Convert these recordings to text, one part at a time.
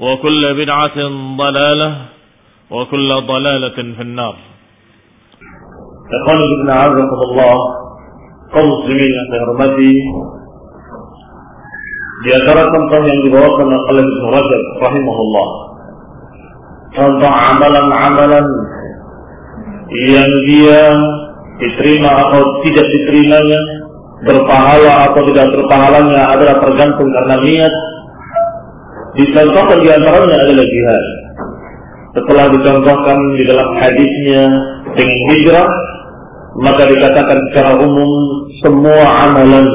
وكل بدعة ضلالة وكل ضلالة في النار Ikhwan ibn Azzaqullah kaum muslimin yang saya hormati di antara contoh yang dibawakan oleh Ibn Rajab rahimahullah contoh amalan-amalan yang dia diterima atau tidak diterimanya berpahala atau tidak berpahalanya adalah tergantung karena niat dicontohkan di antaranya adalah jihad. Setelah dicontohkan di dalam hadisnya dengan hijrah maka dikatakan secara umum semua amalan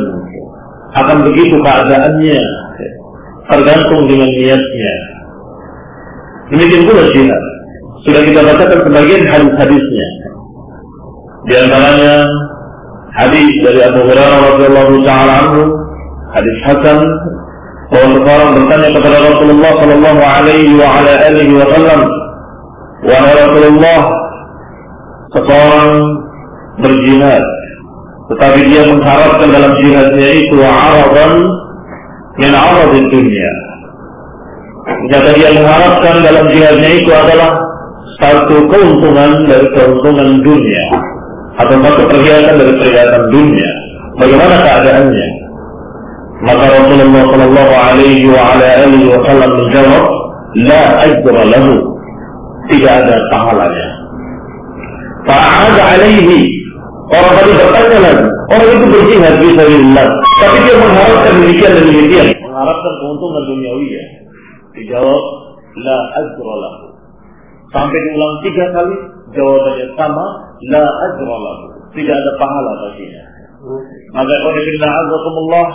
akan begitu keadaannya tergantung dengan niatnya. Demikian pula jihad. Sudah kita bacakan sebagian hadis-hadisnya. Di antaranya hadis dari Abu Hurairah radhiyallahu taala anhu hadis hasan bahwa seseorang bertanya kepada Rasulullah sallallahu alaihi wa ala alihi wasallam wahai Rasulullah seseorang berjihad tetapi dia mengharapkan dalam jihadnya itu aradan min aradin dunia. Jika dia mengharapkan dalam jihadnya itu adalah satu keuntungan dari keuntungan dunia atau satu perhiasan dari perhiasan dunia. Bagaimana keadaannya maka Rasulullah sallallahu alaihi wa ala alihi wasallam menjawab la ajra lahu. Tidak ada pahalanya. Fa'ada alaihi. Orang tadi bertanya lagi orang itu berjihad di sabilillah tapi dia mengharapkan demikian dan demikian. Mengharapkan keuntungan duniawi dijawab la ajra lahu. Sampai diulang tiga kali jawabannya sama la ajra lahu. Tidak ada pahala baginya. Maka qul azakumullah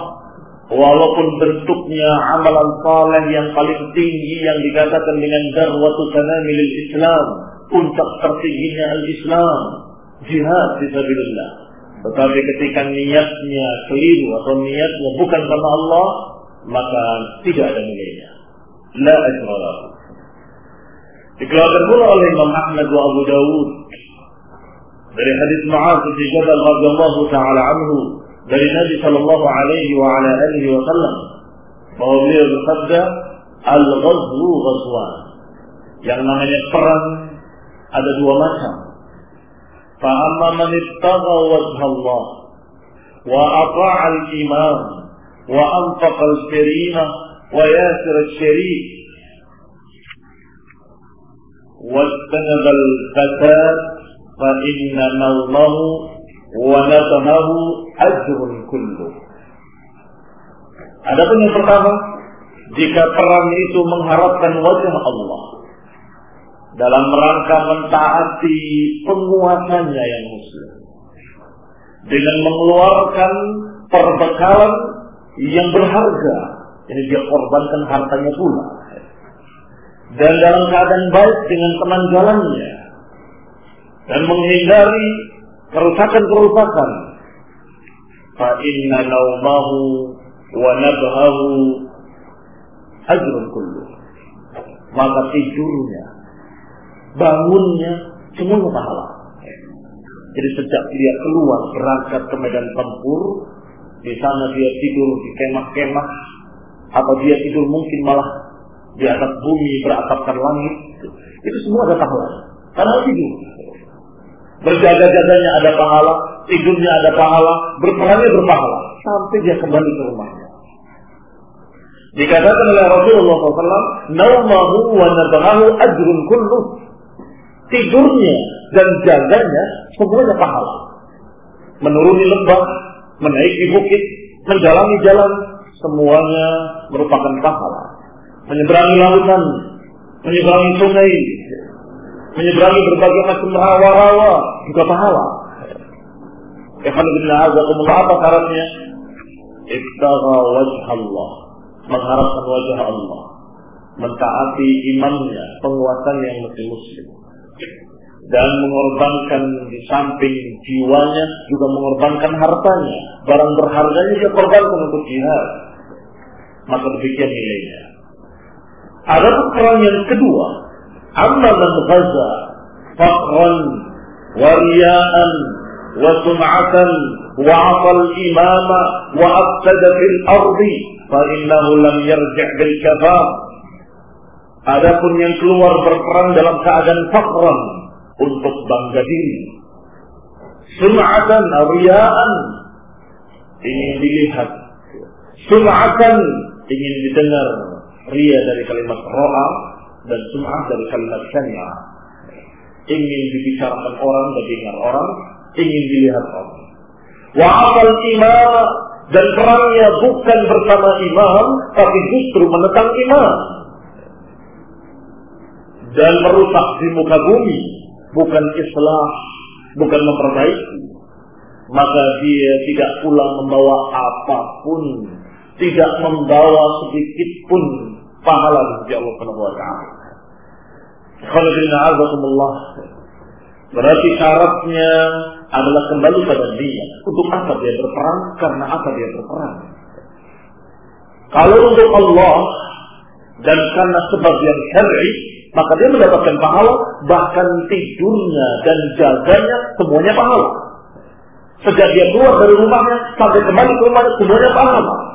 walaupun bentuknya amalan saleh yang paling tinggi yang dikatakan dengan darwatu sanamil Islam puncak tertingginya al-Islam jihad fisabilillah tetapi ketika niatnya keliru atau niatnya bukan karena Allah maka tidak ada nilainya. La ajra lahu. Dikeluarkan pula oleh Imam Ahmad wa Abu Dawud dari hadis Mu'adz bin Jabal radhiyallahu taala anhu dari Nabi sallallahu alaihi wa ala alihi wasallam bahwa beliau bersabda al-ghazwu ghazwan yang namanya perang ada dua macam fa amma man ittagha wajha Allah wa ata'a al-imam wa anfaqa al-karimah wa yasir al-sharif واجتنب الفساد فإن نومه ونبهه أجر كله Adapun yang pertama, jika perang itu mengharapkan wajah Allah, dalam rangka mentaati penguasanya yang muslim dengan mengeluarkan perbekalan yang berharga ini dia korbankan hartanya pula dan dalam keadaan baik dengan teman jalannya dan menghindari kerusakan-kerusakan fa inna naumahu wa nabhahu ajrun kullu. Maka tidurnya bangunnya semuanya pahala. Jadi sejak dia keluar berangkat ke medan tempur di sana dia tidur di kemah-kemah atau dia tidur mungkin malah di atas bumi beratapkan langit itu semua ada pahala. Karena tidur berjaga-jaganya ada pahala tidurnya ada pahala berperannya berpahala. Sampai dia kembali ke rumahnya. Dikatakan oleh Rasulullah SAW naumahu wa nabahahu ajrun kullu. Tidurnya dan jaganya semuanya pahala. Menuruni lembah menaiki bukit menjalani jalan semuanya merupakan pahala. Menyeberangi lautan, menyeberangi sungai, menyeberangi berbagai macam rawa-rawa juga pahala. Alhamdulillah azakumullah apa syaratnya? Ibtagha wajh Allah. Mengharapkan wajah Allah. Mentaati imannya, penguasanya yang mesti muslim. Dan mengorbankan di samping jiwanya, juga mengorbankan hartanya. Barang berharganya dia korbankan untuk jihad. Maka demikian nilainya. Ada perang yang kedua, amma man ghaza faqran wa riya'an wa sum'atan wa 'ata al-imama wa afsada fil ardi. Adapun yang keluar berperang dalam keadaan fakran untuk bangga diri. Sum'atan riya'an ingin dilihat. Sum'atan ingin didengar Ria dari kalimat ro'a dan sum'ah dari kalimat syanya. Ingin dibicarakan orang dan dengar orang, ingin dilihat orang. Wa amal imam dan perangnya bukan bersama imam, tapi justru menentang imam. Dan merusak di muka bumi, bukan islah, bukan memperbaiki. Maka dia tidak pulang membawa apa pun tidak membawa sedikit pun pahala dari Allah Subhanahu wa taala. Berarti syaratnya adalah kembali pada dia. Untuk apa dia berperang? Karena apa dia berperang? Kalau untuk Allah dan karena sebab yang syar'i, maka dia mendapatkan pahala, bahkan tidurnya dan jaganya semuanya pahala. Sejak dia keluar dari rumahnya sampai kembali ke rumahnya semuanya pahala.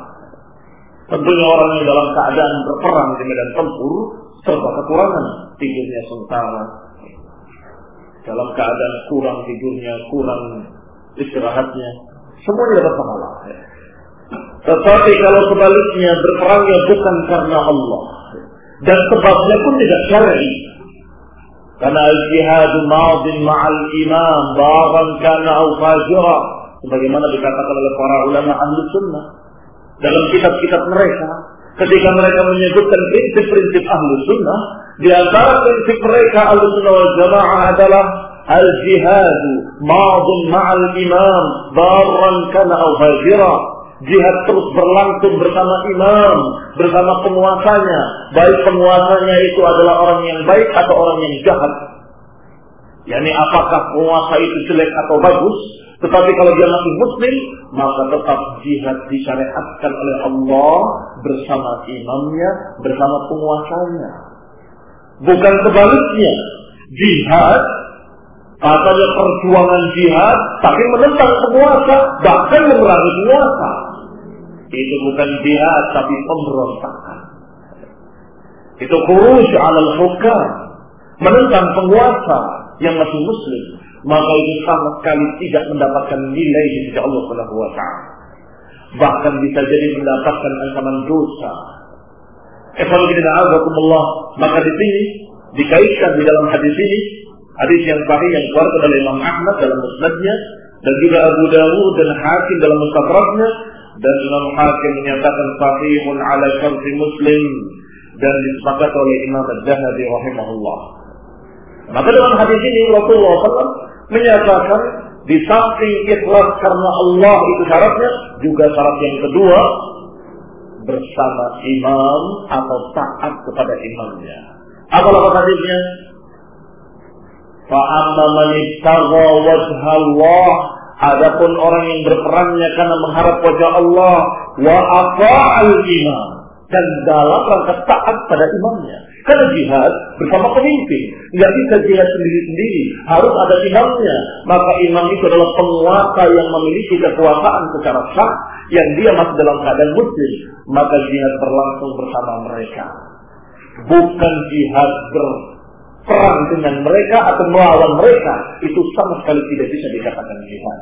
Tentunya orang yang dalam keadaan berperang di medan tempur serba kekurangan tidurnya sementara. Dalam keadaan kurang tidurnya, kurang istirahatnya, semuanya dapat pahala. Tetapi kalau sebaliknya berperangnya bukan karena Allah dan sebabnya pun tidak syar'i. Karena al-jihad madin ma'al imam baran kana au sebagaimana dikatakan oleh para ulama ahli sunnah dalam kitab-kitab mereka ketika mereka menyebutkan prinsip-prinsip ahlu sunnah di antara prinsip mereka ahlu sunnah wal jamaah adalah al-jihad ma'adun ma'al imam barran kana au fajira. Jihad terus berlangsung bersama imam bersama penguasanya. Baik penguasanya itu adalah orang yang baik atau orang yang jahat. Yakni apakah penguasa itu jelek atau bagus tetapi kalau dia masih muslim, maka tetap jihad disyariatkan oleh Allah bersama imamnya, bersama penguasanya. Bukan sebaliknya. Jihad katanya perjuangan jihad, tapi menentang penguasa, bahkan memerangi penguasa. Itu bukan jihad, tapi pemberontakan. Itu kurus alal hukam. Menentang penguasa yang masih muslim maka itu sama sekali tidak mendapatkan nilai di sisi Allah Subhanahu wa taala. Bahkan bisa jadi mendapatkan ancaman dosa. Allah, maka di sini dikaitkan di dalam hadis ini hadis yang sahih yang keluar oleh Imam Ahmad dalam musnadnya dan juga Abu Dawud dan Hakim dalam mustadraknya dan Imam Hakim menyatakan sahihun ala syarti Muslim dan disepakati oleh Imam Ad-Dahabi rahimahullah. Maka dalam hadis ini Rasulullah SAW menyatakan di samping ikhlas karena Allah itu syaratnya, juga syarat yang kedua bersama imam atau taat kepada imamnya. Apa lafaz hadisnya? Fa'amma man wajha Allah Adapun orang yang berperannya karena mengharap wajah Allah wa al imam dan dalam rangka taat pada imamnya. Karena jihad bersama pemimpin, nggak bisa jihad sendiri-sendiri, harus ada imamnya. Maka imam itu adalah penguasa yang memiliki kekuasaan secara sah, yang dia masih dalam keadaan muslim. Maka jihad berlangsung bersama mereka. Bukan jihad berperang dengan mereka atau melawan mereka. Itu sama sekali tidak bisa dikatakan jihad.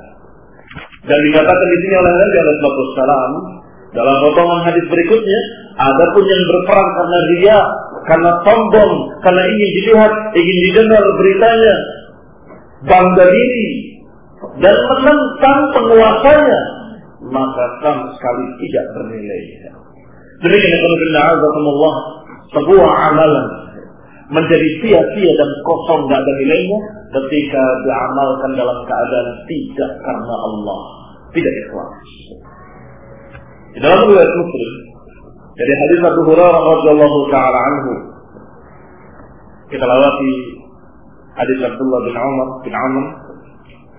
Dan dikatakan di sini oleh Nabi Alaihi dalam potongan hadis berikutnya, ada pun yang berperang karena dia, karena sombong, karena ingin dilihat, ingin didengar beritanya, bangga diri, dan menentang penguasanya, maka sama sekali tidak bernilai. Demikian Allah sebuah amalan menjadi sia-sia dan kosong tidak ada nilainya ketika diamalkan dalam keadaan tidak karena Allah, tidak ikhlas. Di dalam riwayat Muslim dari hadis Abu Hurairah radhiyallahu taala anhu kita lewati hadis Abdullah bin Umar bin Amr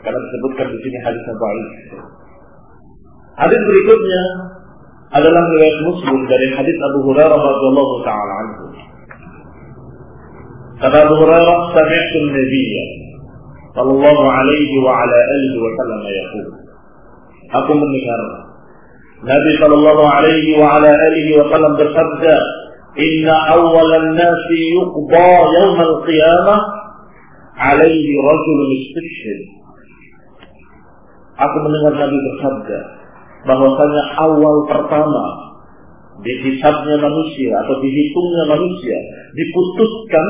karena disebutkan di sini hadis Abu Hadis berikutnya adalah riwayat Muslim dari hadis Abu Hurairah radhiyallahu taala anhu. Kata Abu Hurairah, "Sami'tu an-nabiy sallallahu alaihi wa ala alihi wa sallam yaqul." Aku mendengar Nabi Shallallahu Alaihi wa ala alihi Wasallam bersabda, Inna awalan nasi yuqda yawm al-qiyamah alaihi rajulun istishhid. Aku mendengar Nabi bersabda bahwasanya awal pertama dihisabnya manusia atau dihitungnya manusia diputuskan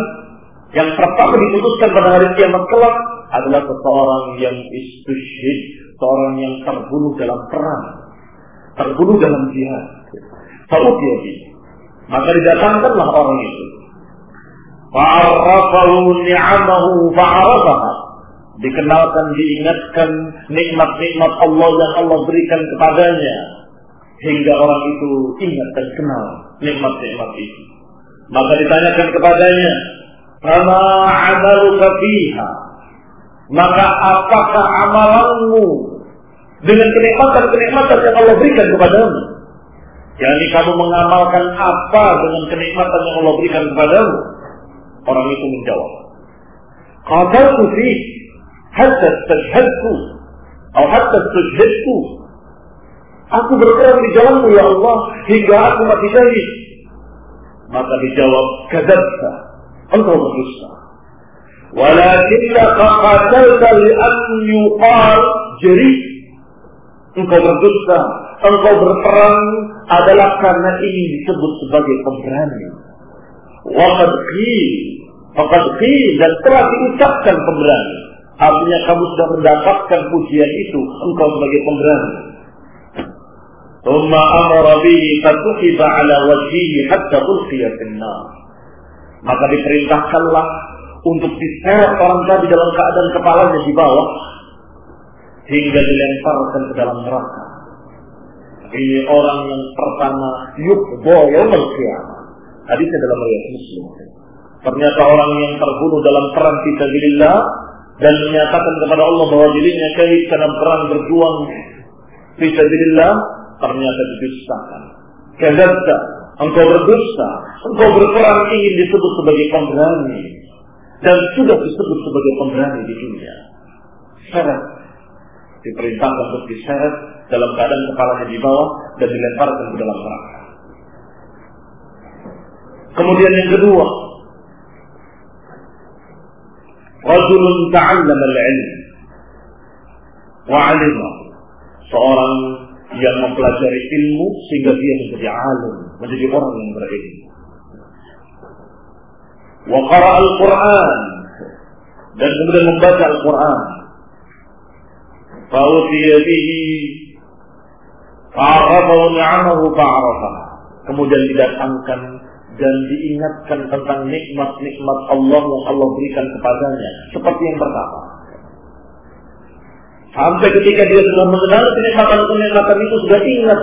yang pertama diputuskan pada hari kiamat kelak adalah seseorang yang istishhid, seorang yang terbunuh dalam perang terbunuh dalam jihad. Fa'utiyabi. Maka didatangkanlah orang itu. Fa'arrafahu ni'amahu fa'arafaha. Dikenalkan, diingatkan nikmat-nikmat Allah yang Allah berikan kepadanya. Hingga orang itu ingat dan kenal nikmat-nikmat itu. Maka ditanyakan kepadanya, Fama amaluka fiha. Maka apakah amalanmu dengan kenikmatan-kenikmatan yang Allah berikan kepadamu. Yani kamu mengamalkan apa dengan kenikmatan yang Allah berikan kepadamu? Orang itu menjawab. Qataltu fi hatta stajhadku atau hatta stajhadku. Aku berperang di jalanmu ya Allah hingga aku mati syahid. Maka dijawab, kadzabta. Engkau berdusta. Walakinnaka qatalta li an yuqal jari engkau berdusta, engkau berperang adalah karena ini disebut sebagai pemberani. Waqad qil, dan telah diucapkan pemberani. Artinya kamu sudah mendapatkan pujian itu, engkau sebagai pemberani. Thumma amara bihi fatuhiba ala wajhihi hatta ulqiya. Maka diperintahkanlah untuk diseret orang tadi dalam keadaan kepalanya di bawah hingga dilemparkan ke dalam neraka. Ini orang yang pertama yukbo yaumul qiyamah. Hadisnya dalam riwayat Muslim. Ternyata orang yang terbunuh dalam perang fisabilillah dan menyatakan kepada Allah bahwa dirinya syahid dalam perang berjuang fisabilillah ternyata didustakan. Kadzabta, engkau berdusta, engkau berperang ingin disebut sebagai pemberani dan sudah disebut sebagai pemberani di dunia. Syarat diperintahkan untuk diseret dalam keadaan kepalanya di bawah dan dilemparkan ke dalam neraka. Kemudian yang kedua, Rajulun ta'allama al-ilm wa. Seorang yang mempelajari ilmu sehingga dia menjadi alim, menjadi orang yang berilmu. Wa qara al-Qur'an dan kemudian membaca Al-Qur'an فأوتي به فعرفه نعمه فعرفه kemudian didatangkan dan diingatkan tentang nikmat-nikmat Allah yang Allah berikan kepadanya. Seperti yang pertama. Sampai ketika dia sudah mengenal kenikmatan-kenikmatan itu sudah ingat.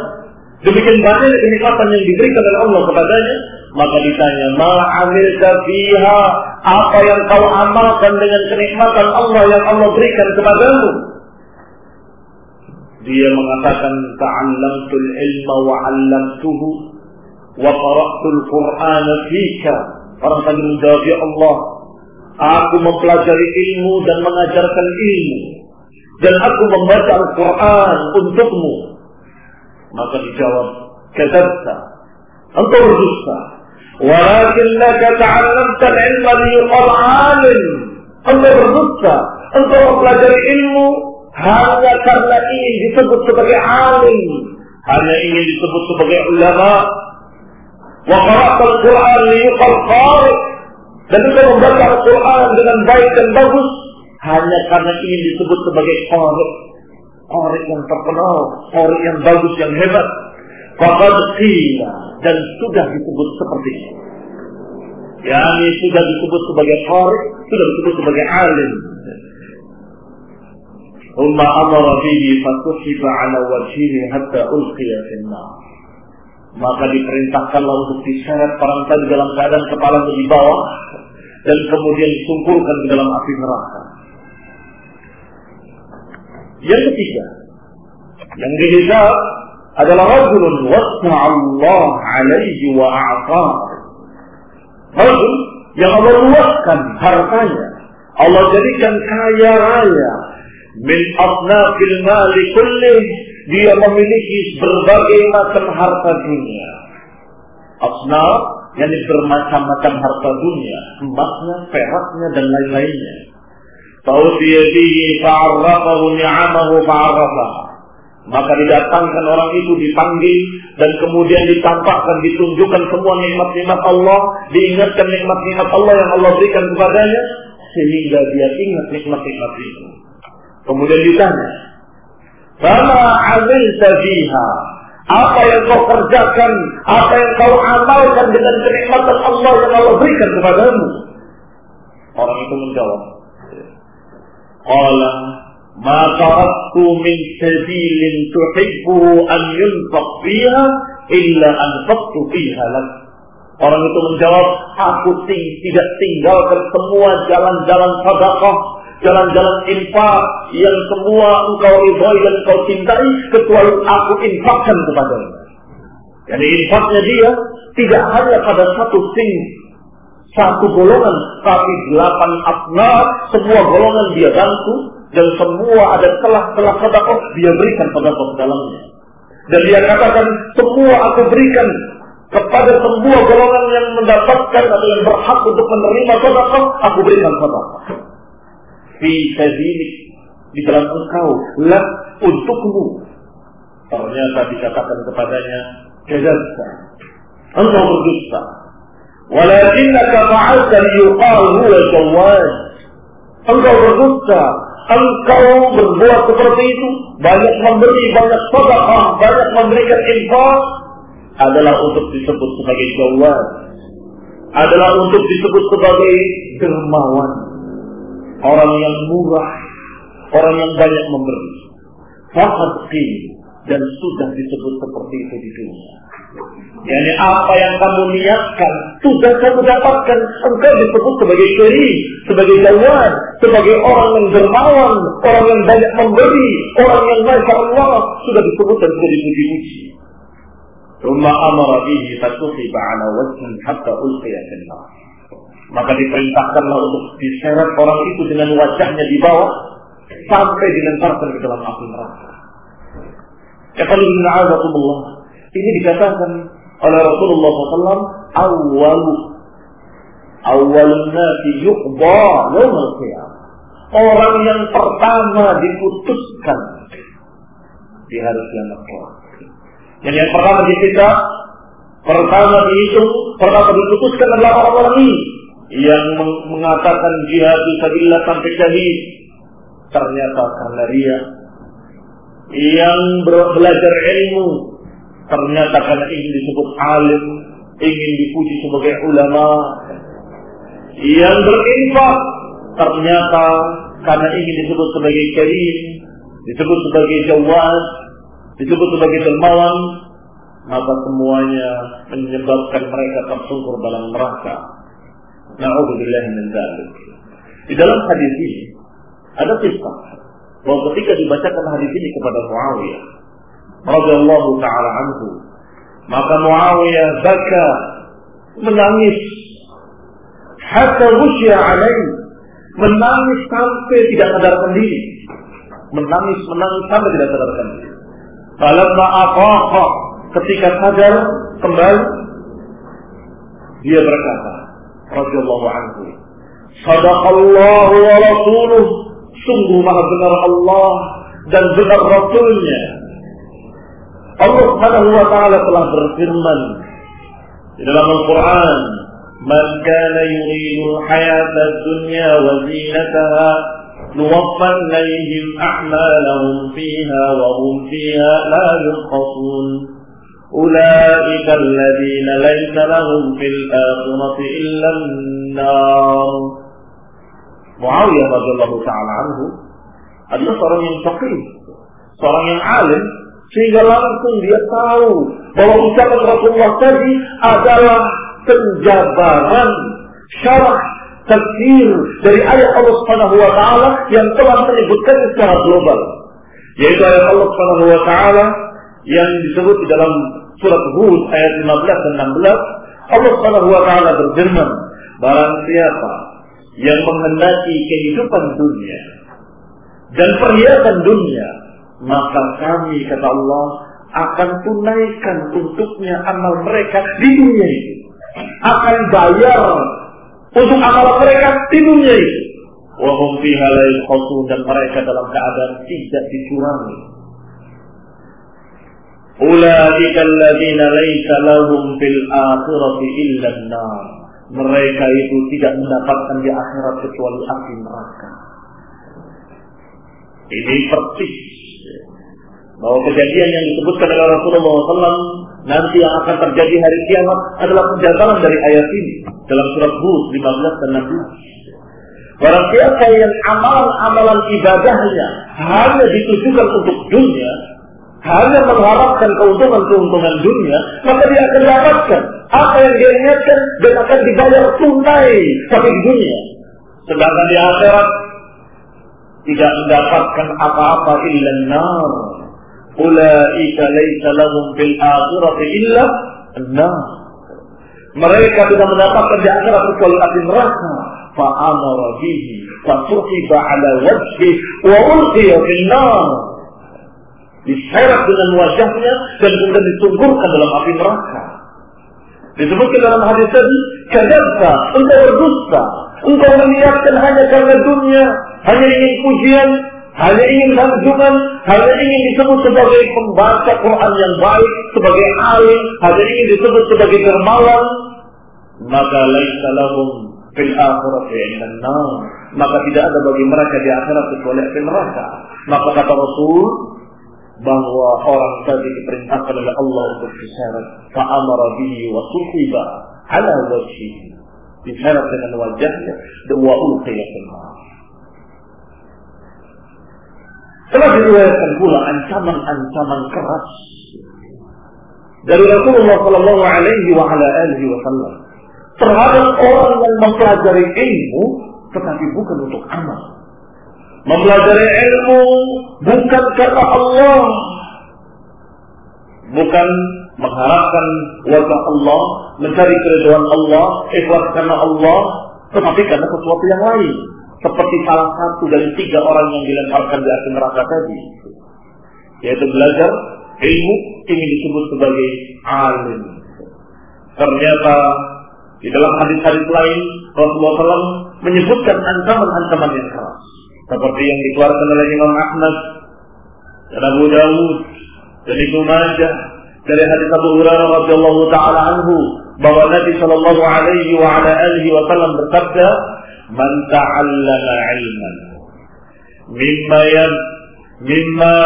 Demikian banyak kenikmatan yang diberikan oleh Allah kepadanya. Maka ditanya, Ma'amil fiha, apa yang kau amalkan dengan kenikmatan Allah yang Allah berikan kepadamu? Dia mengatakan, Ta'allamtul ilma wa 'allamtuhu wa qara'tul Qur'ana fika. Orang tadi menjawab, Ya Allah, aku mempelajari ilmu dan mengajarkan ilmu. Dan aku membaca Al-Quran untukmu. Maka dijawab, Kadzabta. Engkau berdusta. Walakinnaka ta'allamta al-ilma liyuqal alim. Engkau berdusta. Engkau mempelajari ilmu hanya karena ingin disebut sebagai alim. Hanya ingin disebut sebagai ulama. Wa qara'ta quran liyuqal. Dan engkau membaca Al-Quran dengan baik dan bagus hanya karena ingin disebut sebagai. Qari yang terkenal, qari yang bagus, yang hebat. Faqad qila dan sudah disebut seperti itu. Yani sudah disebut sebagai qari, sudah disebut sebagai alim. ثم أمر به فسحب على وجهه حتى ألقي في النار maka diperintahkanlah untuk diseret orang tadi dalam keadaan kepala di bawah dan kemudian disumpulkan ke dalam api neraka. Yang ketiga, yang dihisab adalah rajulun Allah alaihi wa a'ta. Rajul yang Allah luaskan hartanya. Allah jadikan kaya raya. Min asnafil mali kullih. Dia memiliki berbagai macam harta dunia. Asnaf yang bermacam-macam harta dunia. Emasnya, peraknya, dan lain-lainnya. Tautiyadihi fa'arrafahu ni'amahu fa'arrafaha. Maka didatangkan orang itu dipanggil dan kemudian ditampakkan, ditunjukkan semua nikmat-nikmat Allah, diingatkan nikmat-nikmat Allah yang Allah berikan kepadanya sehingga dia ingat nikmat-nikmat itu. Kemudian ditanya, "Sama amil fiha?" Apa yang kau kerjakan, apa yang kau amalkan dengan kenikmatan Allah yang Allah berikan kepadamu? Orang itu menjawab, Qala ma taraktu min sabilin tuhibbu an yunfaq fiha illa anfaqtu fiha lak. Orang itu menjawab, aku ting tidak tinggalkan semua jalan-jalan sedekah, jalan-jalan infak yang semua engkau ridhoi dan engkau cintai kecuali aku infakkan kepadanya. Jadi infaknya dia tidak hanya pada satu sing satu golongan, tapi delapan asnaf, semua golongan dia bantu, dan semua ada celah-celah sedekah dia berikan pada ke dalamnya. Dan dia katakan, semua aku berikan kepada semua golongan yang mendapatkan atau yang berhak untuk menerima sedekah, aku berikan sedekah. Fi sabilik di dalam engkau, lah untukmu. Ternyata dikatakan kepadanya, kejahatan. Engkau berdusta. Walakinnaka fa'alta liyuqal huwa jawad. Engkau berdusta, engkau berbuat seperti itu, banyak memberi, banyak sedekah, banyak memberikan infak adalah untuk disebut sebagai jawad. Adalah untuk disebut sebagai dermawan. Orang yang murah, orang yang banyak memberi. Fakat dan sudah disebut seperti itu di dunia. Yani apa yang kamu niatkan sudah kamu dapatkan. Engkau disebut sebagai kiri, sebagai jawan, sebagai orang yang dermawan, orang yang banyak memberi, orang yang masya Allah sudah disebut dan sudah dipuji-puji. Rumah amara bihi wajhin hatta ulqiya. Maka diperintahkanlah untuk diseret orang itu dengan wajahnya di bawah sampai dilemparkan ke dalam api neraka. Ya kalau ini dikatakan oleh Rasulullah SAW awal awal nasi yuqba yawmal orang yang pertama diputuskan di hari kiamat kelak. Jadi yang pertama kita pertama dihitung pertama diputuskan adalah orang-orang ini yang mengatakan jihad fisabilillah sampai syahid ternyata karena dia yang belajar ilmu ternyata karena ingin disebut alim ingin dipuji sebagai ulama, yang berinfak ternyata karena ingin disebut sebagai karim, disebut sebagai jawad, disebut sebagai dermawan, maka semuanya menyebabkan mereka tersungkur dalam neraka. Na'udzubillah min dzalik. Di dalam hadis ini ada kisah. Bahwa ketika dibacakan hadis ini kepada Muawiyah radhiyallahu taala anhu, maka Muawiyah baka menangis. Hatta wusya alaih menangis sampai tidak sadarkan diri. Menangis menangis sampai tidak sadarkan diri. Falamma afaqa ketika sadar kembali dia berkata radhiyallahu anhu. Sadaqallahu wa rasuluh. Sungguh maha benar Allah dan benar Rasulnya. Allah Subhanahu wa taala telah berfirman di dalam Al-Qur'an, "Man kana yuridu hayata dunya wa zinataha, nuwaffa ilayhim a'malahum fiha wa hum fiha la yunqasun." أولئك الذين ليس لهم في الآخرة إلا النار Muawiyah radhiyallahu taala anhu adalah seorang yang faqih, seorang yang alim sehingga langsung dia tahu bahwa ucapan Rasulullah tadi adalah penjabaran syarah tafsir dari ayat Allah Subhanahu wa taala yang telah menyebutkan secara global yaitu ayat Allah Subhanahu wa taala yang disebut di dalam surat Hud ayat 15 dan 16 Allah Subhanahu wa taala berfirman barang siapa yang menghendaki kehidupan dunia dan perhiasan dunia maka kami kata Allah akan tunaikan untuknya amal mereka di dunia ini akan bayar untuk amal mereka di dunia ini. Wahum fiha dan mereka dalam keadaan tidak dicurangi. Ulaika alladziina laisa lahum fil. Mereka itu tidak mendapatkan di akhirat kecuali api neraka. Ini persis bahwa kejadian yang disebutkan oleh Rasulullah SAW nanti yang akan terjadi hari kiamat adalah penjagalan dari ayat ini dalam surat Hud 15 dan 16. Barang siapa yang amalan-amalan ibadahnya hanya ditujukan untuk dunia, hanya mengharapkan keuntungan-keuntungan dunia, maka dia akan dapatkan apa yang dia ingatkan dan akan dibayar tunai tapi di dunia. Sedangkan di akhirat tidak mendapatkan apa-apa illa nar Ulaika laisa lahum fil akhirati illa an-nar. Mereka tidak mendapatkan di akhirat kecuali api neraka. Fa'amara bihi fasuhiba ala wajhi wa fil nar. Diseret dengan wajahnya dan kemudian disungkurkan dalam api neraka. Disebutkan dalam hadis tadi, kadangka engkau berdusta, engkau meniatkan hanya karena dunia, hanya ingin pujian, hanya ingin sanjungan, hanya ingin disebut sebagai pembaca Quran yang baik, sebagai alim, hanya ingin disebut sebagai dermawan, maka laisa lahum fil akhirati nar. Maka tidak ada bagi mereka di akhirat kecuali api neraka. Maka kata Rasul bahwa orang tadi diperintahkan oleh Allah untuk diseret, fa'amara bihi wa suhiba ala wajhihi. Diseret dengan wajahnya wa ulqiya fil Telah diriwayatkan pula ancaman-ancaman keras dari Rasulullah Shallallahu Alaihi Wasallam terhadap orang yang mempelajari ilmu tetapi bukan untuk amal. Mempelajari ilmu bukan karena Allah, bukan mengharapkan wajah Allah, mencari keriduan Allah, ikhlas karena Allah, tetapi karena sesuatu yang lain. Seperti salah satu dari tiga orang yang dilemparkan di api neraka tadi. Yaitu belajar ilmu ingin disebut sebagai alim. Ternyata di dalam hadis-hadis lain Rasulullah SAW menyebutkan ancaman-ancaman yang keras seperti yang dikeluarkan oleh Imam Ahmad dan Abu Dawud dan Ibnu Majah dari hadis Abu Hurairah radhiyallahu taala anhu bahwa Nabi sallallahu alaihi wa ala alihi wasallam bersabda man ta'allama ilman mimma yad mimma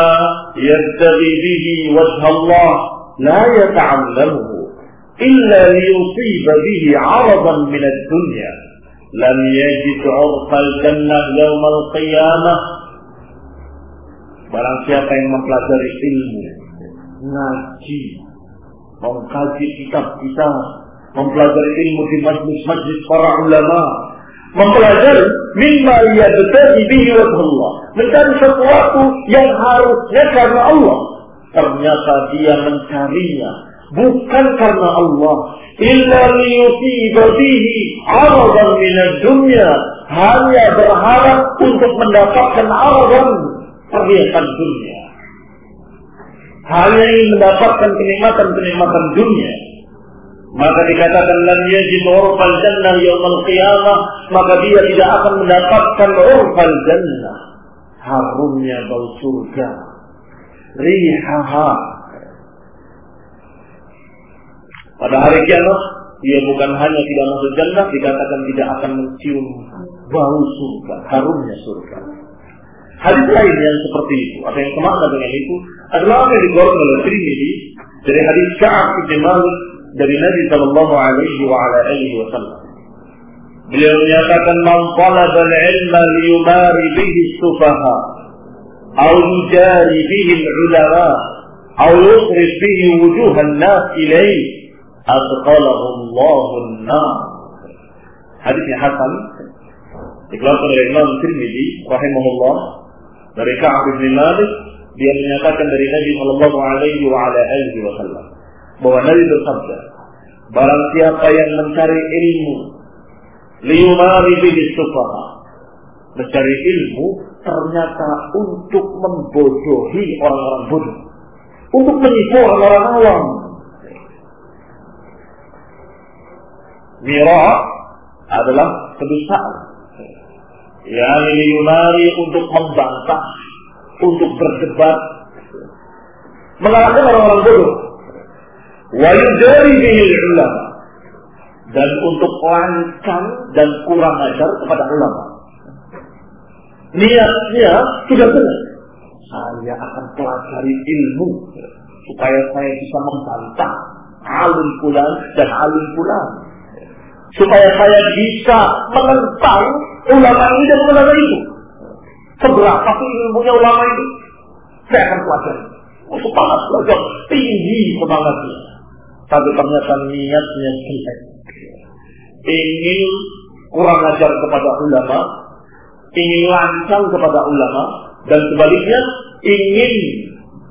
yabtaghi bihi wajh Allah la yata'allamuhu illa liyusiba bihi 'aradan min ad-dunya lam yajid 'urfal jannah yawmal qiyamah Barang siapa yang mempelajari ilmu, ngaji, mengkaji kitab-kitab, mempelajari ilmu di majlis-majlis para ulama, mempelajari mimma yabtaghi bihi Allah, mencari sesuatu yang harusnya karena Allah. Ternyata dia mencarinya bukan karena Allah, illa liyusiba bihi 'aradan min dunya hanya berharap untuk mendapatkan 'aradan perhiasan dunia. Hanya ingin mendapatkan kenikmatan-kenikmatan dunia. Maka dikatakan lam yajid urfal jannah yaumil qiyamah, maka dia tidak akan mendapatkan urfal jannah. Harumnya bau surga. Rihaha. Pada hari kiamat, dia bukan hanya tidak masuk jannah, dikatakan tidak akan mencium bau surga, harumnya surga. Hadis lain yang seperti itu, atau yang semakna dengan itu, adalah yang dikeluarkan oleh Tirmidzi dari hadis Ka'ab bin Malik dari Nabi Shallallahu Alaihi wa ala alihi Wasallam. Beliau menyatakan, "Man talaba al-ilma liyumari bihi sufaha, atau yujari bihi al-ulama, atau yusrif bihi wujuh an-nas ilaih, an-nar." Hadisnya Hasan dikeluarkan oleh Imam Tirmidzi rahimahullah dari Ka'ab bin Malik dia menyatakan dari Nabi Shallallahu Alaihi Wasallam bahwa Nabi bersabda, barang siapa yang mencari ilmu, liumari bihi sufaha, mencari ilmu ternyata untuk membodohi orang-orang bodoh, untuk menipu orang-orang awam. Mira adalah kedustaan. Yang liumari untuk membantah, untuk berdebat, mengalahkan orang-orang bodoh. Ulama. Dan untuk lancang dan kurang ajar kepada ulama. Niatnya sudah benar. Saya akan pelajari ilmu supaya saya bisa membantah alim pulang dan alim pulang. Supaya saya bisa menentang ulama ini dan ulama itu. Seberapa sih ilmunya ulama itu? Saya akan pelajari. Oh, semangat belajar tinggi semangatnya. Tapi ternyata niatnya jelek. Ingin kurang ajar kepada ulama, ingin lancang kepada ulama, dan sebaliknya ingin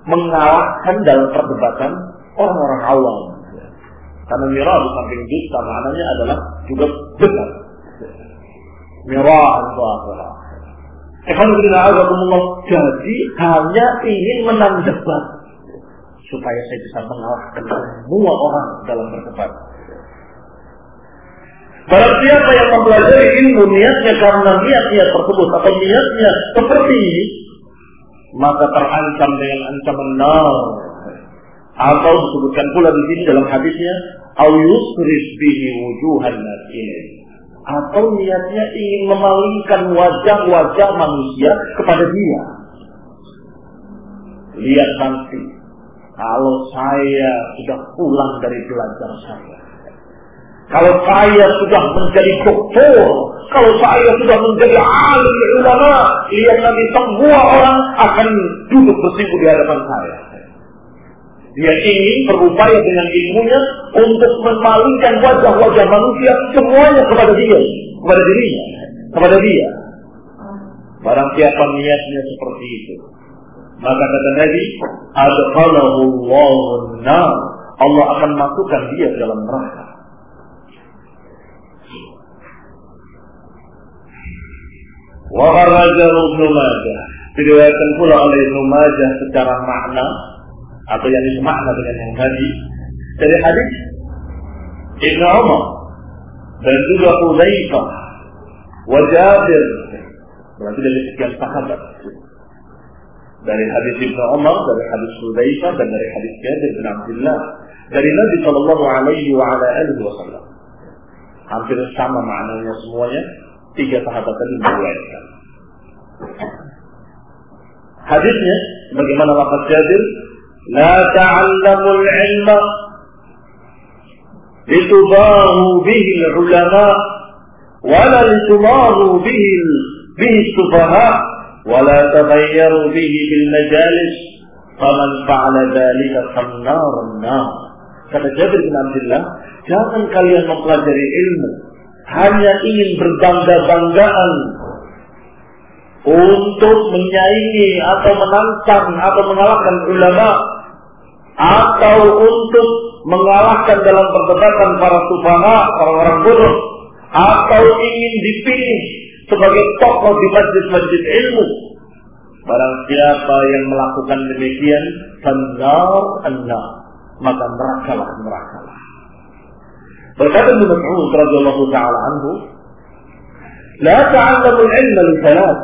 mengalahkan dalam perdebatan orang-orang awam. Karena mira samping dusta maknanya adalah juga benar. Mira atau akhirah. Jadi hanya ingin menang debat supaya saya bisa mengalahkan semua orang dalam berdebat. Barang siapa yang mempelajari ilmu niatnya karena niatnya tersebut atau niatnya seperti ini, maka terancam dengan ancaman nar. Atau disebutkan pula di sini dalam hadisnya, bihi wujuhan Atau niatnya ingin memalingkan wajah-wajah manusia kepada dia. Lihat nanti, kalau saya sudah pulang dari belajar saya. Kalau saya sudah menjadi doktor, kalau saya sudah menjadi alim ulama, lihat nanti semua orang akan duduk bersinggung di hadapan saya. Dia ingin berupaya dengan ilmunya untuk memalingkan wajah-wajah manusia semuanya kepada dia, kepada dirinya, kepada dia. Barang siapa niatnya seperti itu, maka kata Nabi, Allah akan masukkan dia dalam neraka. Wa kharajahu Ibnu Majah. Pula oleh Ibnu secara makna atau yang disemakna dengan yang tadi dari hadis Ibnu Umar dan juga Hudzaifah wa Jabir berarti dari sekian sahabat dari hadis Ibnu Umar, dari hadis Hudzaifah dan dari hadis Jabir bin Abdullah dari Nabi Shallallahu Alaihi wa ala alihi Wasallam. Hampir sama maknanya semuanya. Tiga sahabat tadi meriwayatkan. Hadisnya bagaimana lafaz Jabir, "La ta'allamul ilma litubahu bihi ulama wala litumaru bihi bihi sufaha wala taghayyaru bihi bil majalis faman fa'ala dhalika fannar nar kata Jabir bin Abdullah jangan kalian mempelajari ilmu. Hanya ingin berbangga-banggaan untuk menyaingi atau menantang atau mengalahkan ulama atau untuk mengalahkan dalam perdebatan para sufaha, orang-orang bodoh atau ingin dipilih sebagai tokoh di masjid-masjid ilmu. Barang siapa yang melakukan demikian, benar anda maka nerakalah nerakalah. Berkata Ibnu Mas'ud radhiyallahu taala anhu, "La ta'allamu al-ilma li thalath."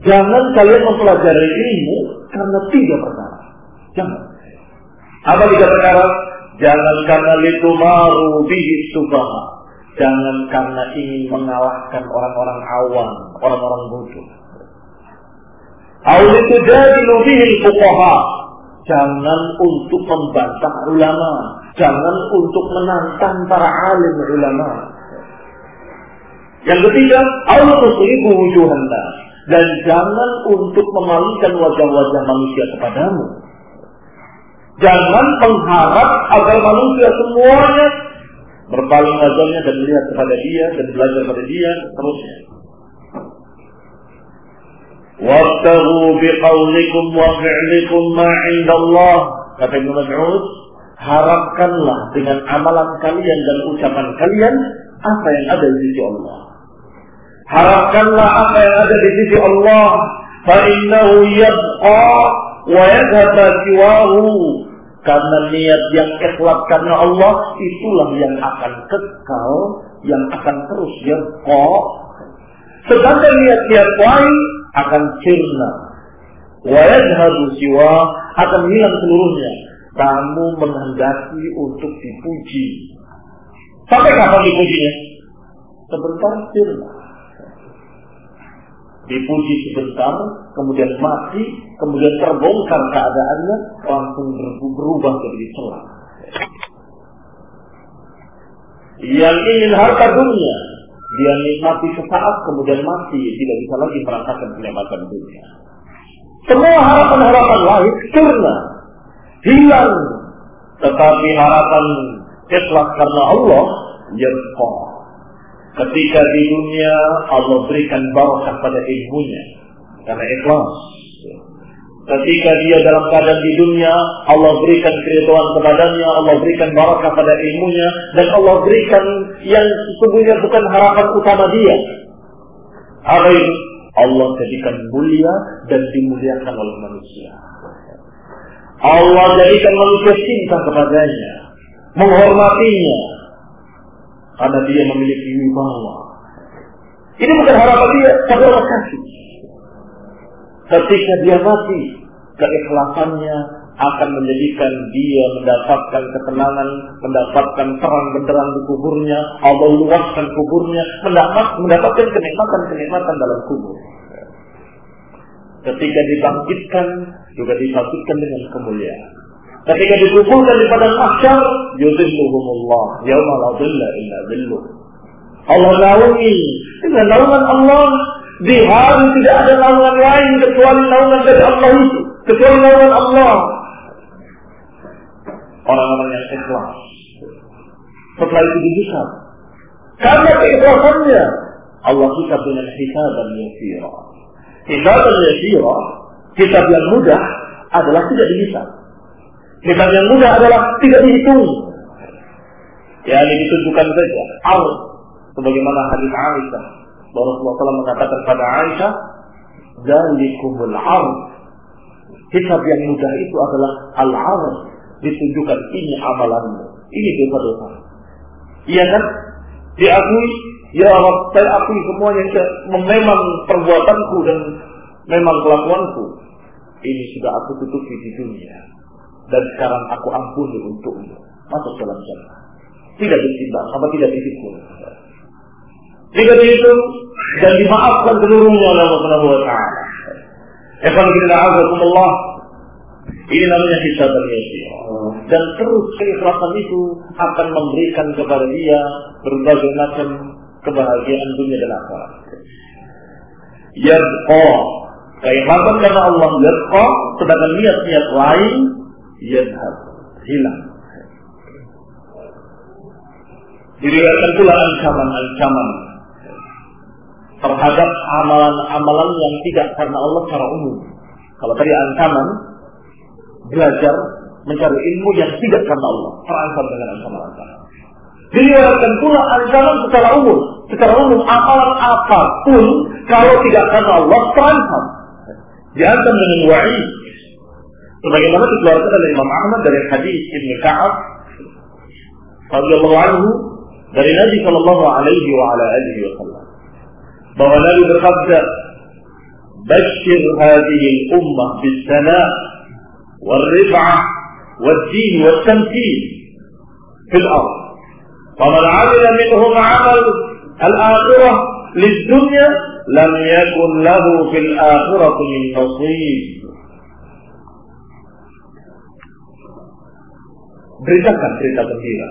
Jangan kalian mempelajari ilmu karena tiga perkara. Jangan. Apa tiga perkara? Jangan karena litumaru bihi subaha. Jangan karena ingin mengalahkan orang-orang awam, orang-orang bodoh. itu jadi bihi fuqaha. Jangan untuk membantah ulama. Jangan untuk menantang para alim ulama. Yang ketiga, Allah tusribu wujuhan dan jangan untuk memalingkan wajah-wajah manusia kepadamu. Jangan mengharap agar manusia semuanya berpaling wajahnya dan melihat kepada dia dan belajar kepada dia terusnya. Wabtahu biqaulikum wa fi'likum ma 'inda Allah. Kata Ibnu Mas'ud, harapkanlah dengan amalan kalian dan ucapan kalian apa yang ada di sisi Allah. Harapkanlah apa yang ada di sisi Allah. Fa'innahu yabqa wa yadhaba siwahu. Karena niat yang ikhlas karena Allah itulah yang akan kekal, yang akan terus yabqa. Sedangkan niat-niat lain akan sirna. Wa yadhabu siwa akan hilang seluruhnya. Kamu menghendaki untuk dipuji. Sampai kapan dipujinya? Sebentar sirna dipuji sebentar, kemudian mati, kemudian terbongkar keadaannya, langsung berubah jadi celah. Yang ingin harta dunia, dia nikmati sesaat, kemudian mati, tidak bisa lagi merasakan kenikmatan dunia. Semua harapan-harapan lain sirna, hilang, tetapi harapan ikhlas karena Allah, yerfah Ketika di dunia Allah berikan barakah pada ilmunya karena ikhlas. Ketika dia dalam keadaan di dunia, Allah berikan keridhaan kepadanya, Allah berikan barakah pada ilmunya, dan Allah berikan yang sesungguhnya bukan harapan utama dia. Apa itu? Allah jadikan mulia dan dimuliakan oleh manusia. Allah jadikan manusia cinta kepadanya, menghormatinya, karena dia memiliki wibawa. Ini bukan harapan dia, tapi Allah kasih. Ketika dia mati, keikhlasannya akan menjadikan dia mendapatkan ketenangan, mendapatkan terang benderang di kuburnya, Allah luaskan kuburnya, mendapat, mendapatkan kenikmatan-kenikmatan dalam kubur. Ketika dibangkitkan, juga dibangkitkan dengan kemuliaan. Ketika dikumpulkan di padang mahsyar, yudhilluhumullah yauma la illa dhilluh. Allah naungi dengan naungan Allah di hari tidak ada naungan lain kecuali naungan dari Allah itu, kecuali naungan Allah. Orang-orang yang ikhlas. Setelah itu dihisab. Karena keikhlasannya Allah hisab dengan hisaban yasira. Hisaban yasira, hisab yang mudah adalah tidak dihisab. Hisab yang mudah adalah tidak dihitung. Ya, ini ditunjukkan saja. Al, sebagaimana hadis Aisyah. Bahwa Rasulullah mengatakan pada Aisyah, Zalikumul al Hisab yang mudah itu adalah al-al. Ditunjukkan ini amalanmu. Ini dosa-dosa. Iya kan? Diakui, ya Allah, saya akui semuanya memang perbuatanku dan memang kelakuanku. Ini sudah aku tutupi di dunia dan sekarang aku ampuni untukmu. Masuk dalam jannah. Tidak ditimbang, apa tidak dihitung. Tidak dihitung dan dimaafkan seluruhnya oleh Allah Subhanahu wa taala. Ikhwan azakumullah. Ini namanya hisab yasir. Dan terus keikhlasan itu akan memberikan kepada dia berbagai macam kebahagiaan dunia dan akhirat. Yadqa. Keikhlasan karena Allah yadqa, sedangkan niat-niat lain yadhab. Hilang. Diriwayatkan pula ancaman-ancaman terhadap amalan-amalan yang tidak karena Allah secara umum. Kalau tadi ancaman, belajar mencari ilmu yang tidak karena Allah, terancam dengan ancaman-ancaman. Diriwayatkan pula ancaman secara umum. Secara umum, amalan apa pun kalau tidak karena Allah, terancam. Diancam dengan wa'id. Sebagaimana dikeluarkan oleh Imam Ahmad dari hadis Ibn Ka'ab radhiyallahu anhu dari Nabi Shallallahu Alaihi Wasallam فغلال بن خبزة بشر هذه الأمة بالثناء والرفعة والدين والتمكين في الأرض فمن عمل منهم عمل الآخرة للدنيا لم يكن له في الآخرة من نصيب Beritakan cerita gembira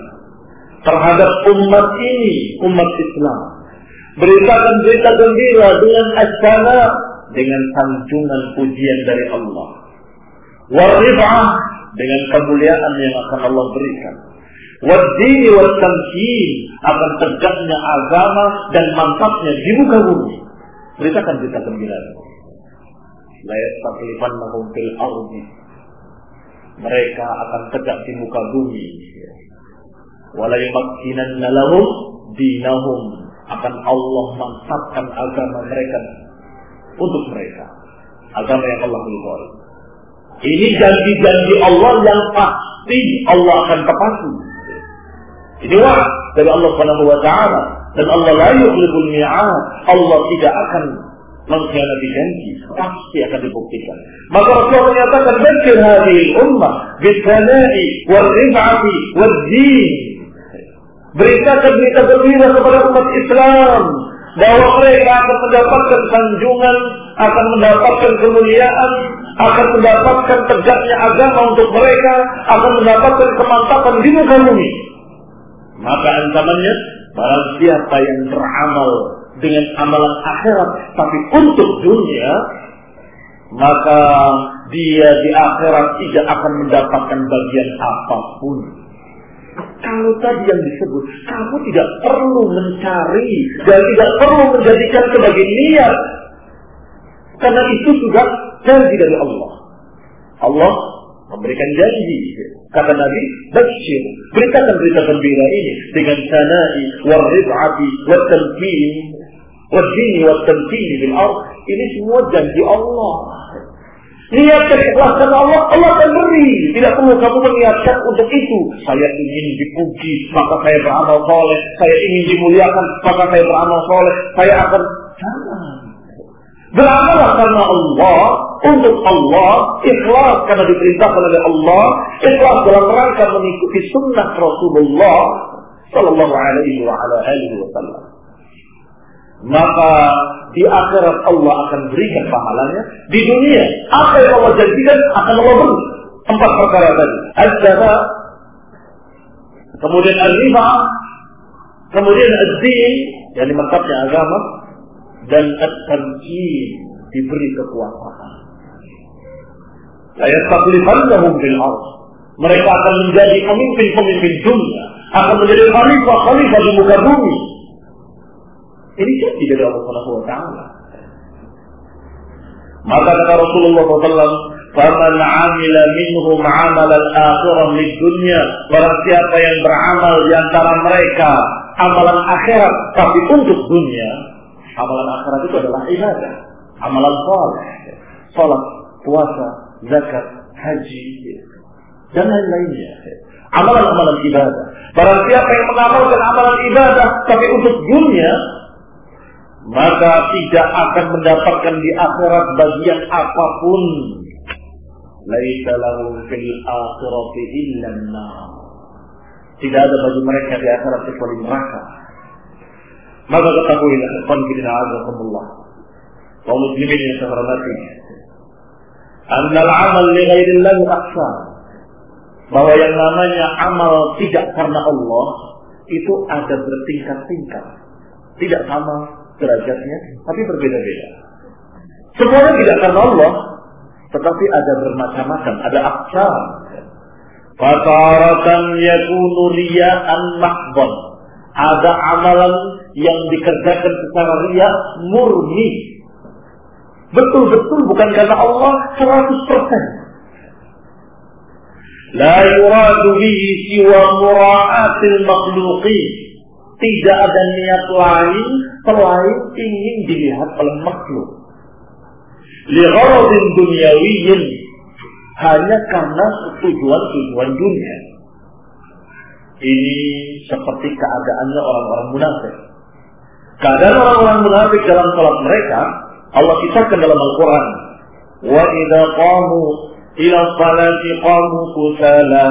terhadap umat ini, umat Islam. Beritakan berita gembira dengan asana, dengan sanjungan pujian dari Allah. Warif'ah dengan kemuliaan yang akan Allah berikan. Wadini wa akan tegaknya agama dan mantapnya di muka bumi. Beritakan berita gembira. La yastaklifannahum fil ardi. Mereka akan tegak di muka bumi wala yumakkinanna lahum dinahum akan Allah mantapkan agama mereka untuk mereka. Agama yang Allah ridhoi ini janji-janji Allah yang pasti Allah akan tepati. Ini wah dari Allah Subhanahu wa taala. Dan Allah la yukhliful mi'ad. Allah tidak akan mengkhianati janji. Pasti akan dibuktikan. Maka Rasulullah menyatakan bashir hadhihi ummah bisana'i wal rif'ati wal din Beritakan berita gembira kepada umat Islam bahwa mereka akan mendapatkan sanjungan, akan mendapatkan kemuliaan, akan mendapatkan tegaknya agama untuk mereka, akan mendapatkan kemantapan di muka bumi. Maka ancamannya, barang siapa yang beramal dengan amalan akhirat, tapi untuk dunia, maka dia di akhirat tidak akan mendapatkan bagian apa pun. Kalau tadi yang disebut, kamu tidak perlu mencari dan tidak perlu menjadikan sebagai niat. Karena itu sudah janji dari Allah. Allah memberikan janji. Kata Nabi, Bashir, beritakan berita gembira ini dengan sanai, warrib'ati, wattamkin, wajini, wattamkin bil. Ini semua janji Allah. Niatkan ikhlas karena Allah, Allah akan beri. Tidak perlu kamu meniatkan untuk itu. Saya ingin dipuji, maka saya beramal soleh. Saya ingin dimuliakan, maka saya beramal soleh. Saya akan jangan. Karena Allah, untuk Allah, ikhlas karena diperintahkan oleh Allah, ikhlas dalam rangka mengikuti sunnah Rasulullah Sallallahu Alaihi Wasallam maka di akhirat Allah akan berikan pahalanya. Di dunia, apa yang Allah janjikan akan Allah beri. Empat perkara tadi. Al-Jara, kemudian Al-Riba, kemudian Al-Din, yang dimantapnya agama, dan Al-Tamkin, diberi kekuasaan. Ayat taklifannahum bil ard. Mereka akan menjadi pemimpin-pemimpin dunia, akan menjadi khalifah-khalifah di muka bumi ini janji dari Allah Subhanahu wa taala. Maka kata Rasulullah SAW, "Faman 'amila minhum 'amal al-akhirah lid dunya." Barang siapa yang beramal di antara mereka amalan akhirat tapi untuk dunia, amalan akhirat itu adalah ibadah, amalan saleh, salat, puasa, zakat, haji, dan lain-lainnya. Amalan-amalan ibadah. Barang siapa yang mengamalkan amalan ibadah tapi untuk dunia, maka tidak akan mendapatkan di akhirat bagian apa pun. Tidak ada bagi mereka di akhirat kecuali neraka. Maka ketahuilah, qanfidina azakumullah. Kaum muslimin yang saya hormati. Annal amal li ghairillahi aksa. Bahwa yang namanya amal tidak karena Allah itu ada bertingkat-tingkat. Tidak sama derajatnya, tapi berbeda-beda. Semuanya tidak karena Allah, tetapi ada bermacam-macam, ada aksa. Fataratan yakunu riya'an mahbon. Ada amalan yang dikerjakan secara ria murni. Betul-betul bukan karena Allah 100%. La yuradu bihi siwa mura'atil. Tidak ada niat lain selain ingin dilihat oleh makhluk. Ligharadin dunyawiyin. Hanya karena tujuan-tujuan dunia. Ini seperti keadaannya orang-orang munafik. Keadaan orang-orang munafik dalam salat mereka, Allah kisahkan dalam Al-Quran. Wa idha qamu ila salati qamu kusala.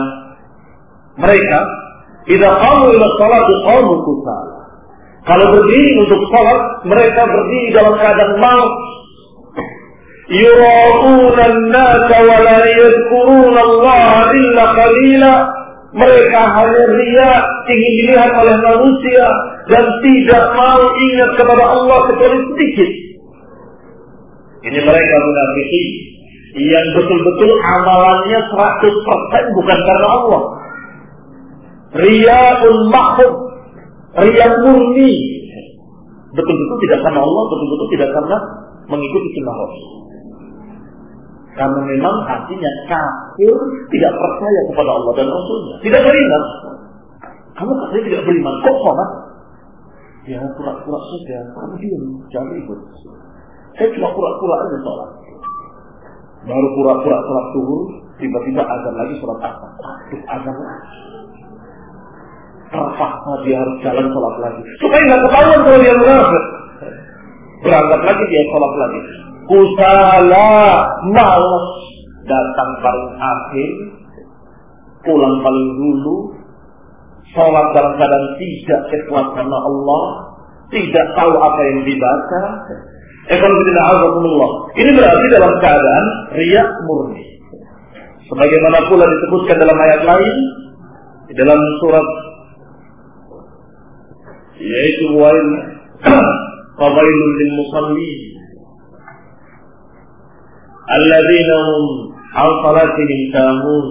Mereka, idha qamu ila salati qamu kusala. Kalau berdiri untuk salat, mereka berdiri dalam keadaan malas. Yura'una an-nasa wa la yadhkuruna Allah illa qalila. Mereka hanya ria ingin dilihat oleh manusia dan tidak mau ingat kepada Allah kecuali sedikit. Ini mereka munafiki yang betul-betul amalannya 100% bukan karena Allah. Riya'un mahfud, ria murni. Betul-betul tidak karena Allah, betul-betul tidak karena mengikuti sunnah Rasul. Karena memang hatinya kafir, tidak percaya kepada Allah dan Rasulnya. Tidak beriman. Kamu katanya tidak beriman, kok sholat? Ya pura-pura saja, kamu diam, jangan ikut. Saya cuma pura-pura aja sholat. Baru pura-pura sholat subuh, tiba-tiba azan lagi sholat asar. Aduh, azan lagi. Terpaksa dia harus jalan sholat lagi. Supaya nggak ketahuan kalau dia munafik. Berangkat lagi dia sholat lagi. Kusala, malas. Datang paling akhir. Pulang paling dulu. Sholat dalam keadaan tidak ikhlas karena Allah. Tidak tahu apa yang dibaca ini berarti dalam keadaan riak murni. Sebagaimana pula disebutkan dalam ayat lain dalam surat yaitu wail fawailul lil musalli alladzina hum an salatihim tamun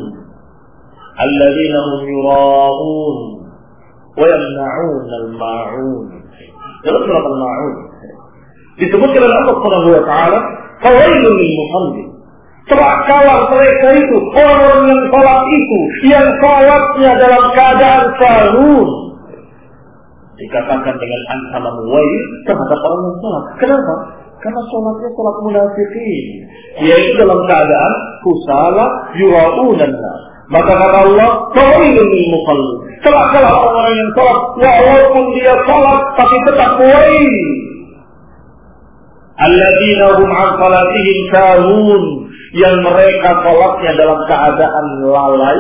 alladzina hum yura'un wa yamna'un al-ma'un dalam surat al-ma'un disebutkan oleh Allah Subhanahu wa taala, "Fawailun lil musallin." Celakalah mereka itu, orang-orang yang salat itu, yang salatnya dalam keadaan sahur. Dikatakan dengan ancaman wail terhadap orang yang salat. Kenapa? Karena sholatnya sholat munafikin. Yaitu dalam keadaan kusala yura'unan Maka kata Allah, Fawailun lil musallin. Celakalah orang yang salat, walaupun dia salat, tapi tetap wail alladzina hum an salatihim sahun yang mereka salatnya dalam keadaan lalai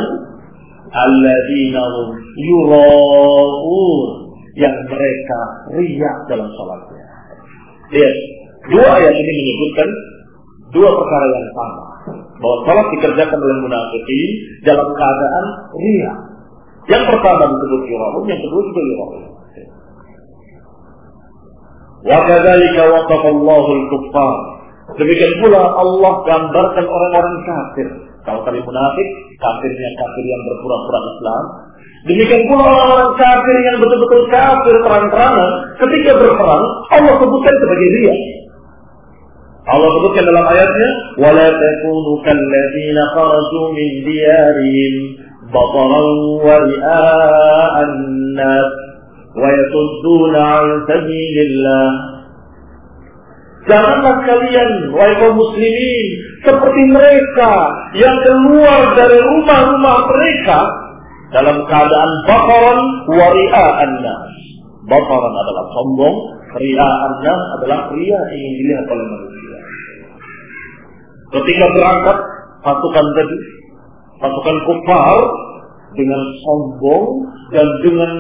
alladzina hum yuraun yang mereka riak dalam salatnya lihat dua ayat ini menyebutkan dua perkara yang sama bahwa salat dikerjakan oleh munafikin dalam keadaan riak yang pertama disebut yuraun yang kedua juga yuraun Wakadzalika waqafallahu al-kuffar. Demikian pula Allah gambarkan orang-orang kafir. Kalau tadi munafik, kafirnya kafir yang berpura-pura Islam. Demikian pula orang kafir yang betul-betul kafir terang-terangan ketika berperang Allah sebutkan sebagai dia. Allah sebutkan dalam ayatnya, "Wala takunu kalladzina kharaju min diyarihim bataran wa an-nas wa yasudduna 'an sabilillah." Janganlah kalian, wahai kaum muslimin, seperti mereka yang keluar dari rumah-rumah mereka dalam keadaan bakaran waria nas. Bakaran adalah sombong, ria nas adalah ria ingin dilihat oleh manusia. Ketika berangkat pasukan tadi, pasukan kufar dengan sombong dan dengan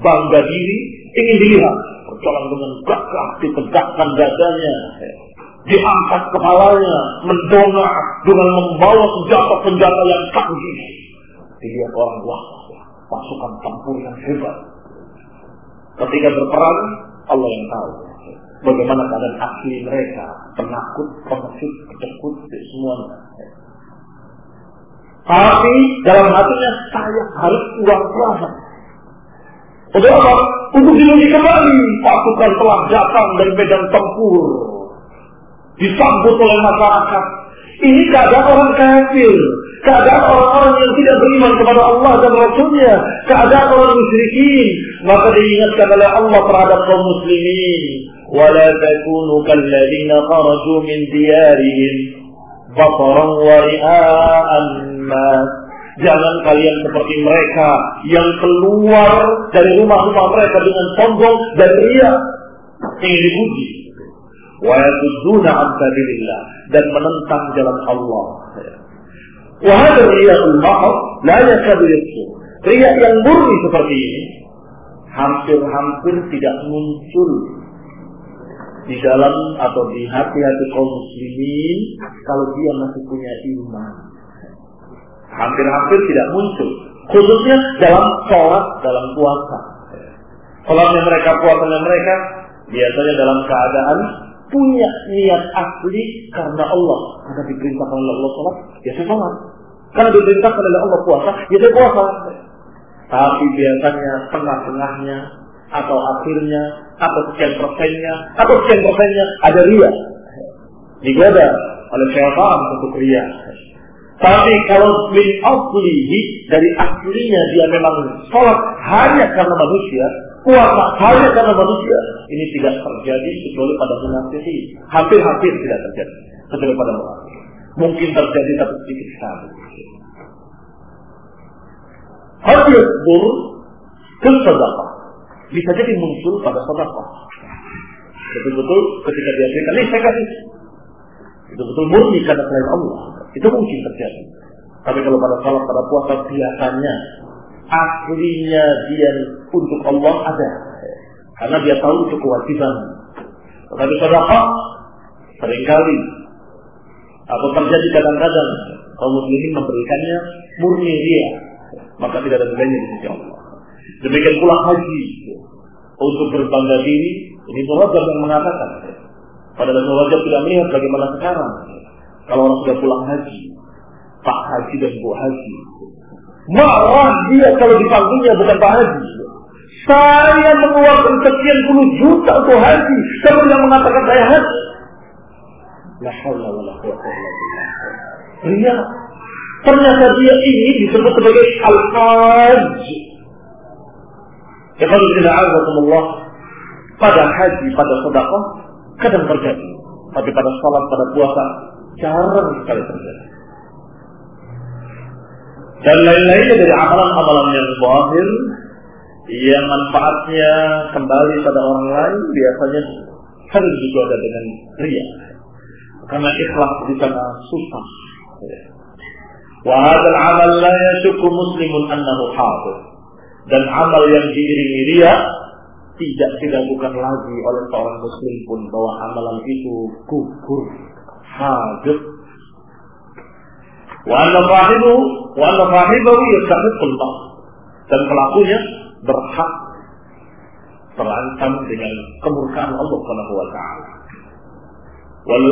bangga diri ingin dilihat berjalan dengan gagah ditegakkan dadanya diangkat kepalanya, mendongak dengan membawa senjata-senjata yang canggih. Dilihat orang, wah, pasukan tempur yang hebat. Ketika berperang, Allah yang tahu. Bagaimana keadaan asli mereka, penakut, pengecut, kecekut, semuanya. Tapi dalam hatinya saya harus uang puasa. Untuk apa? Untuk diuji kembali. Pasukan telah datang dari medan tempur. Disambut oleh masyarakat. Ini keadaan orang kafir Keadaan orang-orang yang tidak beriman kepada Allah dan Rasulnya. Keadaan orang musyrikin. Maka diingatkan oleh Allah terhadap kaum muslimin. ولا تكونوا كالذين خرجوا من ديارهم بطرا ورئاء الناس Jangan kalian seperti mereka yang keluar dari rumah-rumah mereka dengan sombong dan ria ingin dipuji. Wa yasudduna an sabilillah dan menentang jalan Allah. Wa hadha riya'ul mahad la yakadu yasu. Riya yang murni seperti ini hampir-hampir tidak muncul di dalam atau di hati-hati kaum muslimin kalau dia masih punya iman. Hampir-hampir tidak muncul. Khususnya dalam sholat, dalam puasa. Sholatnya mereka, puasanya mereka, biasanya dalam keadaan punya niat asli karena Allah. Karena diperintahkan oleh Allah sholat, ya saya sholat. Karena diperintahkan oleh Allah puasa, ya saya puasa. Tapi biasanya tengah-tengahnya atau akhirnya atau sekian persennya atau sekian persennya ada ria. Digoda oleh syaitan untuk ria. Tapi kalau min aslihi dari aslinya dia memang sholat hanya karena manusia, puasa hanya karena manusia, ini tidak terjadi kecuali pada munafikin. Hampir-hampir tidak terjadi kecuali pada munafik. Mungkin terjadi tapi sedikit sekali. Hadis bur kesedekah bisa jadi muncul pada sedekah. Betul-betul ketika dia berikan, ini saya kasih. Betul-betul murni karena selain Allah. Itu mungkin terjadi. Tapi kalau pada salat, pada puasa biasanya aslinya dia untuk Allah ada. Karena dia tahu itu kewajiban. Tetapi sedekah sering kali atau terjadi kadang-kadang kaum muslimin memberikannya murni dia maka tidak ada nilainya di sisi Allah. Demikian pula haji untuk berbangga diri ini Rajab yang mengatakan pada Ibnu Rajab tidak melihat bagaimana sekarang kalau orang sudah pulang haji Pak Haji dan Bu Haji marah dia kalau dipanggilnya bukan Pak Haji saya mengeluarkan sekian puluh juta untuk haji kamu yang mengatakan saya haji La haula wa la quwwata illa billah. Ternyata dia ini disebut sebagai al-hajj. Ya kalau tidak Allah pada haji, pada sedekah kadang terjadi. Tapi pada sholat, pada puasa jarang sekali terjadi. Dan lain-lainnya dari amalan-amalan yang zahir yang manfaatnya kembali pada orang lain biasanya harus ada dengan ria. Karena ikhlas di sana susah. Wa hadzal amal la yashukku muslimun annahu hadir. Dan amal yang diiringi ria tidak dilakukan lagi oleh seorang muslim pun bahwa amalan itu gugur, hadir. Wa anna fahimu wa anna fahimahu yastahiqul Dan pelakunya berhak terancam dengan kemurkaan Allah Subhanahu wa taala. Wal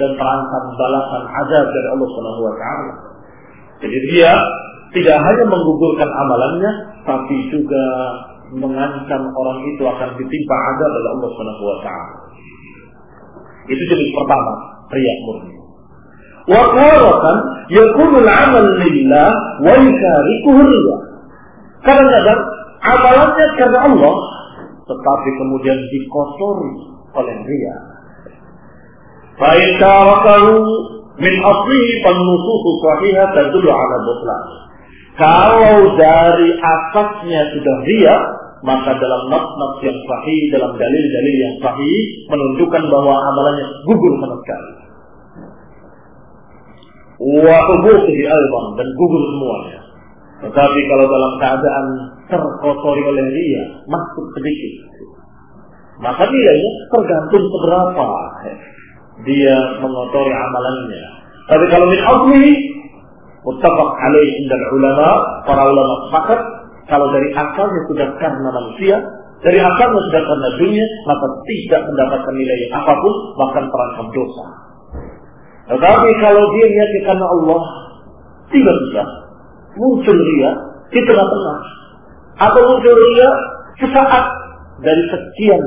dan terancam balasan azab dari Allah Subhanahu wa taala. Jadi dia tidak hanya menggugurkan amalannya, tapi juga mengancam orang itu akan ditimpa azab oleh Allah Subhanahu wa taala. Itu jenis pertama, riya murni. Wa qaratan yakunu al-amal lillah wa yusharikuhu riya. Kadang-kadang amalannya karena Allah, tetapi kemudian dikotori oleh riya. Fa in min aslihi fan nususu sahihah tadullu ala butlan. Kalau dari asasnya sudah ria, maka dalam nas-nas yang sahih, dalam dalil-dalil yang sahih menunjukkan bahwa amalannya gugur sama sekali. Wa ubuqihi alban dan gugur semuanya. Tetapi kalau dalam keadaan terkotori oleh ria, masuk sedikit. Maka nilainya tergantung seberapa. dia mengotori amalannya. Tapi kalau min azmihi muttafaq alaih indal ulama, para ulama sepakat kalau dari akalnya sudah karena manusia, dari akalnya sudah karena dunia, maka tidak mendapatkan nilai apa pun, bahkan terancam dosa. Tetapi kalau dia niat karena Allah, tiba-tiba muncul dia di tengah-tengah, atau muncul dia sesaat dari sekian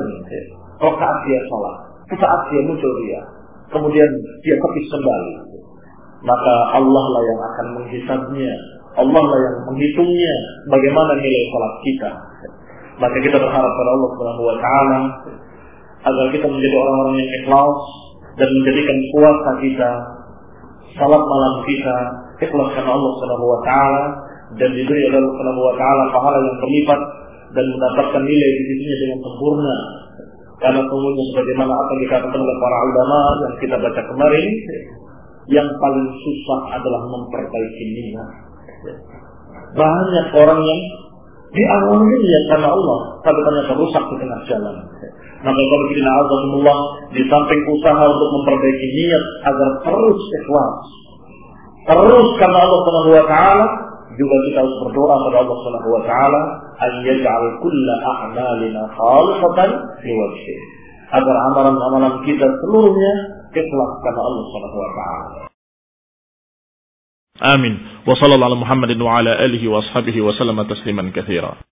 rakaat dia sholat, sesaat dia muncul dia, kemudian dia tepis kembali, maka Allah lah yang akan menghisabnya, Allah lah yang menghitungnya, bagaimana nilai sholat kita. Maka kita berharap pada Allah Subhanahu wa taala agar kita menjadi orang-orang yang ikhlas dan menjadikan puasa kita, salat malam kita karena Allah Subhanahu wa taala dan diberi oleh Allah Subhanahu wa taala pahala yang berlipat dan mendapatkan nilai di sisinya dengan sempurna. Karena semuanya sebagaimana apa yang dikatakan oleh para ulama yang kita baca kemarin, yang paling susah adalah memperbaiki niat. Banyak orang yang di awalnya ya karena Allah, tapi ternyata rusak di tengah jalan. Maka kalau kita azamullah di samping usaha untuk memperbaiki niat agar terus ikhlas, terus karena Allah Subhanahu wa taala, juga kita harus berdoa kepada Allah Subhanahu wa taala an yaj'al kulla a'malina khalisatan liwajhih. Agar amalan-amalan kita seluruhnya ikhlas karena Allah Subhanahu wa taala. Ala Muhammadin wa ala alihi wa ashabihi wa sallama tasliman katsira.